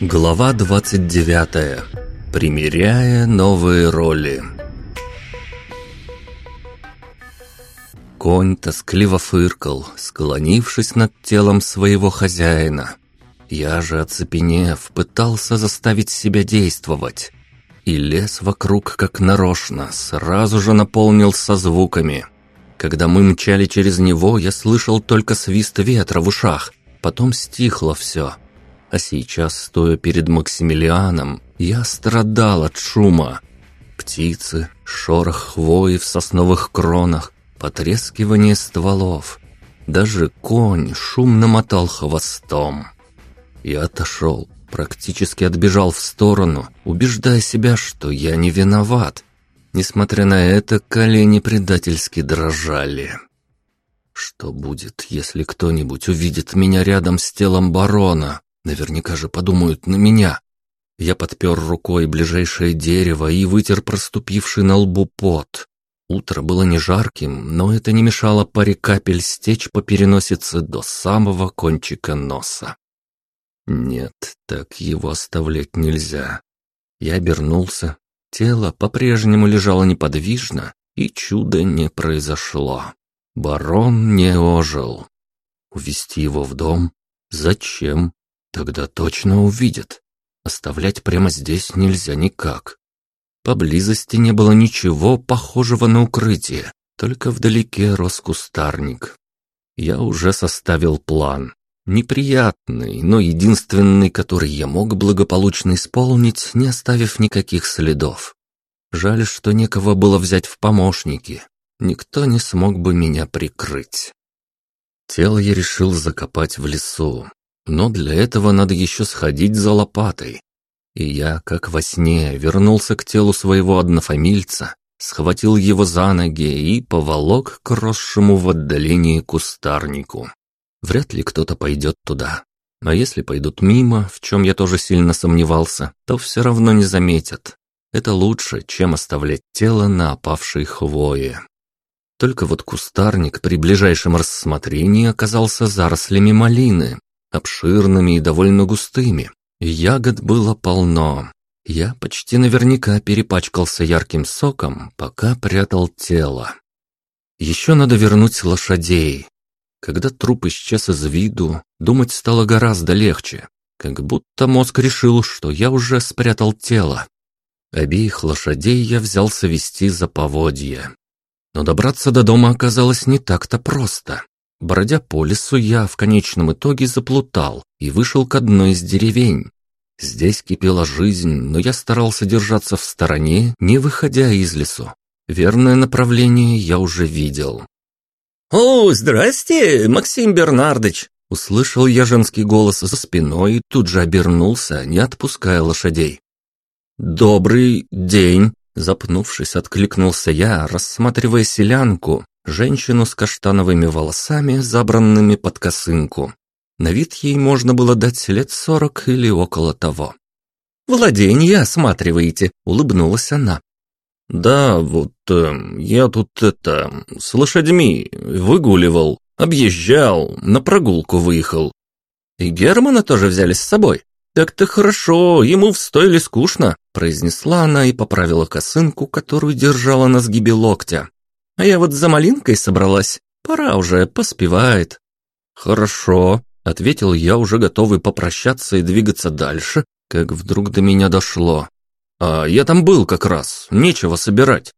Глава 29. Примеряя новые роли. Конь тоскливо фыркал, склонившись над телом своего хозяина. Я же, оцепенев, пытался заставить себя действовать. И лес вокруг, как нарочно, сразу же наполнился звуками. Когда мы мчали через него, я слышал только свист ветра в ушах, потом стихло все — а сейчас, стоя перед Максимилианом, я страдал от шума. Птицы, шорох хвои в сосновых кронах, потрескивание стволов. Даже конь шумно мотал хвостом. Я отошел, практически отбежал в сторону, убеждая себя, что я не виноват. Несмотря на это, колени предательски дрожали. Что будет, если кто-нибудь увидит меня рядом с телом барона? Наверняка же подумают на меня. Я подпер рукой ближайшее дерево и вытер проступивший на лбу пот. Утро было не жарким, но это не мешало паре капель стечь по переносице до самого кончика носа. Нет, так его оставлять нельзя. Я обернулся. Тело по-прежнему лежало неподвижно, и чуда не произошло. Барон не ожил. Увести его в дом? Зачем? Тогда точно увидят. Оставлять прямо здесь нельзя никак. Поблизости не было ничего похожего на укрытие, только вдалеке рос кустарник. Я уже составил план. Неприятный, но единственный, который я мог благополучно исполнить, не оставив никаких следов. Жаль, что некого было взять в помощники. Никто не смог бы меня прикрыть. Тело я решил закопать в лесу, но для этого надо еще сходить за лопатой. И я, как во сне, вернулся к телу своего однофамильца, схватил его за ноги и поволок к росшему в отдалении кустарнику. Вряд ли кто-то пойдет туда. А если пойдут мимо, в чем я тоже сильно сомневался, то все равно не заметят. Это лучше, чем оставлять тело на опавшей хвое. Только вот кустарник при ближайшем рассмотрении оказался зарослями малины, обширными и довольно густыми. Ягод было полно. Я почти наверняка перепачкался ярким соком, пока прятал тело. Еще надо вернуть лошадей. Когда труп исчез из виду, думать стало гораздо легче, как будто мозг решил, что я уже спрятал тело. Обеих лошадей я взялся вести за поводья. Но добраться до дома оказалось не так-то просто. Бродя по лесу, я в конечном итоге заплутал и вышел к одной из деревень. Здесь кипела жизнь, но я старался держаться в стороне, не выходя из лесу. Верное направление я уже видел. «О, здрасте, Максим Бернардович!» Услышал я женский голос за спиной и тут же обернулся, не отпуская лошадей. «Добрый день!» Запнувшись, откликнулся я, рассматривая селянку, женщину с каштановыми волосами, забранными под косынку. На вид ей можно было дать лет сорок или около того. «Владенье осматриваете», — улыбнулась она. «Да, вот э, я тут это, с лошадьми выгуливал, объезжал, на прогулку выехал». «И Германа тоже взяли с собой?» «Так-то хорошо, ему в стойле скучно», — произнесла она и поправила косынку, которую держала на сгибе локтя. А я вот за малинкой собралась. Пора уже, поспевает». «Хорошо», — ответил я, уже готовый попрощаться и двигаться дальше, как вдруг до меня дошло. «А я там был как раз, нечего собирать».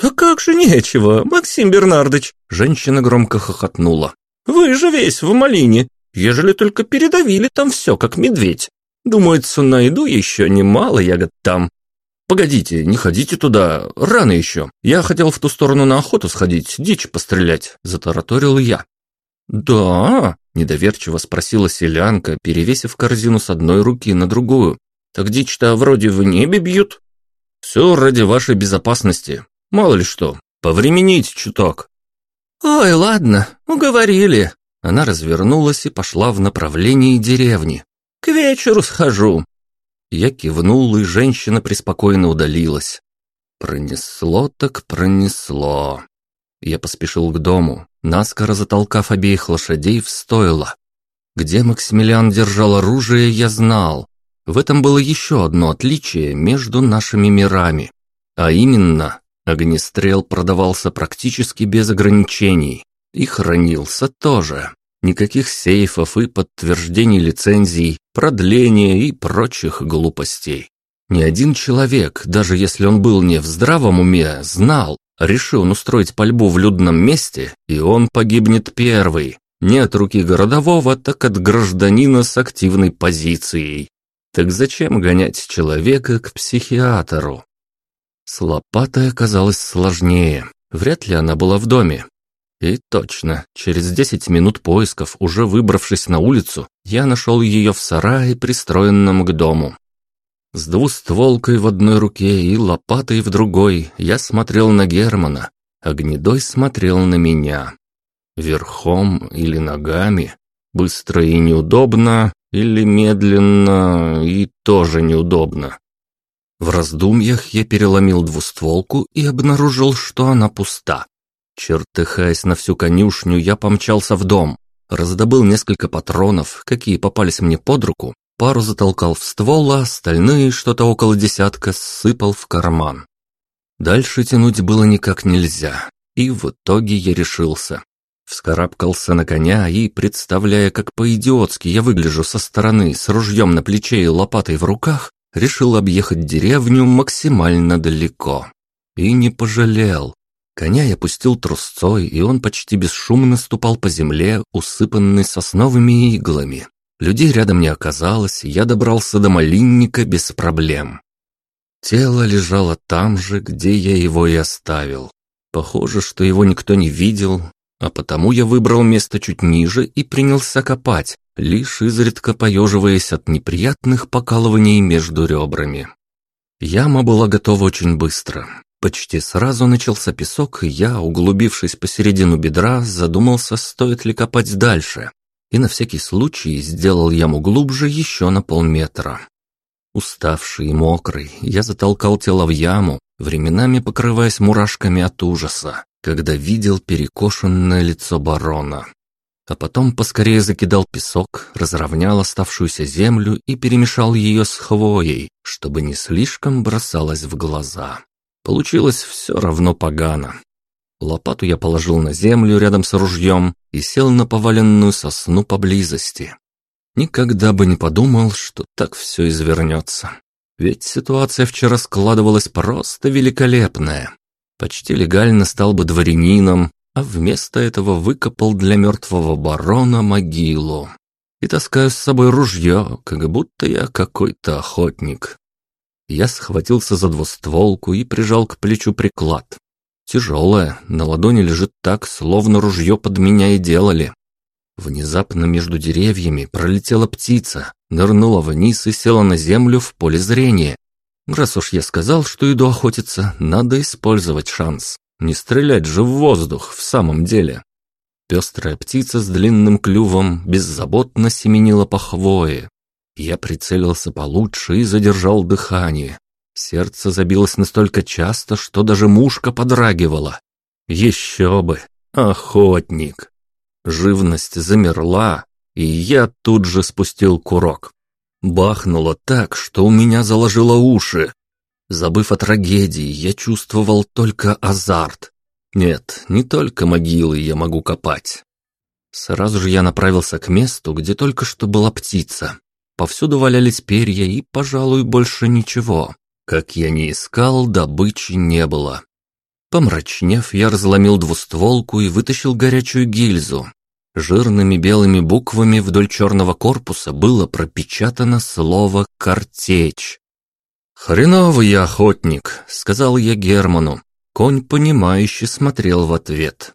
«Да как же нечего, Максим Бернардович!» Женщина громко хохотнула. «Вы же весь в малине, ежели только передавили там все, как медведь. Думается, найду еще немало ягод там. «Погодите, не ходите туда, рано еще. Я хотел в ту сторону на охоту сходить, дичь пострелять», – затараторил я. «Да?» – недоверчиво спросила селянка, перевесив корзину с одной руки на другую. «Так дичь-то вроде в небе бьют». «Все ради вашей безопасности. Мало ли что, повременить чуток». «Ой, ладно, уговорили». Она развернулась и пошла в направлении деревни. «К вечеру схожу. Я кивнул, и женщина преспокойно удалилась. Пронесло так пронесло. Я поспешил к дому, наскоро затолкав обеих лошадей в стойло. Где Максимилиан держал оружие, я знал. В этом было еще одно отличие между нашими мирами. А именно, огнестрел продавался практически без ограничений. И хранился тоже. Никаких сейфов и подтверждений лицензий, продления и прочих глупостей. Ни один человек, даже если он был не в здравом уме, знал, решил он устроить пальбу в людном месте, и он погибнет первый. Не от руки городового, так от гражданина с активной позицией. Так зачем гонять человека к психиатру? С лопатой оказалось сложнее. Вряд ли она была в доме. И точно, через десять минут поисков, уже выбравшись на улицу, я нашел ее в сарае, пристроенном к дому. С двустволкой в одной руке и лопатой в другой я смотрел на Германа, а Гнедой смотрел на меня. Верхом или ногами, быстро и неудобно, или медленно и тоже неудобно. В раздумьях я переломил двустволку и обнаружил, что она пуста. Чертыхаясь на всю конюшню, я помчался в дом, раздобыл несколько патронов, какие попались мне под руку, пару затолкал в ствол, а остальные, что-то около десятка, сыпал в карман. Дальше тянуть было никак нельзя, и в итоге я решился. Вскарабкался на коня и, представляя, как по-идиотски я выгляжу со стороны, с ружьем на плече и лопатой в руках, решил объехать деревню максимально далеко. И не пожалел. Коня я пустил трусцой, и он почти бесшумно ступал по земле, усыпанной сосновыми иглами. Людей рядом не оказалось, я добрался до малинника без проблем. Тело лежало там же, где я его и оставил. Похоже, что его никто не видел, а потому я выбрал место чуть ниже и принялся копать, лишь изредка поеживаясь от неприятных покалываний между ребрами. Яма была готова очень быстро. Почти сразу начался песок, и я, углубившись посередину бедра, задумался, стоит ли копать дальше. И на всякий случай сделал яму глубже еще на полметра. Уставший и мокрый, я затолкал тело в яму, временами покрываясь мурашками от ужаса, когда видел перекошенное лицо барона. А потом поскорее закидал песок, разровнял оставшуюся землю и перемешал ее с хвоей, чтобы не слишком бросалось в глаза. Получилось все равно погано. Лопату я положил на землю рядом с ружьем и сел на поваленную сосну поблизости. Никогда бы не подумал, что так все извернется. Ведь ситуация вчера складывалась просто великолепная. Почти легально стал бы дворянином, а вместо этого выкопал для мертвого барона могилу. И таскаю с собой ружье, как будто я какой-то охотник. Я схватился за двустволку и прижал к плечу приклад. Тяжелая, на ладони лежит так, словно ружье под меня и делали. Внезапно между деревьями пролетела птица, нырнула вниз и села на землю в поле зрения. Раз уж я сказал, что иду охотиться, надо использовать шанс. Не стрелять же в воздух в самом деле. Пестрая птица с длинным клювом беззаботно семенила по хвое, я прицелился получше и задержал дыхание. Сердце забилось настолько часто, что даже мушка подрагивала. Еще бы! Охотник! Живность замерла, и я тут же спустил курок. Бахнуло так, что у меня заложило уши. Забыв о трагедии, я чувствовал только азарт. Нет, не только могилы я могу копать. Сразу же я направился к месту, где только что была птица. Повсюду валялись перья и, пожалуй, больше ничего. Как я не искал, добычи не было. Помрачнев, я разломил двустволку и вытащил горячую гильзу. Жирными белыми буквами вдоль черного корпуса было пропечатано слово «картечь». «Хреновый я охотник», — сказал я Герману. Конь, понимающе смотрел в ответ.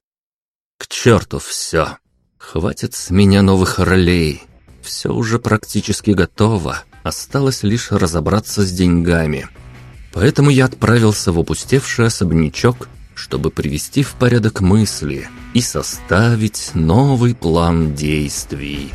«К черту все! Хватит с меня новых ролей!» Все уже практически готово, осталось лишь разобраться с деньгами. Поэтому я отправился в опустевший особнячок, чтобы привести в порядок мысли и составить новый план действий.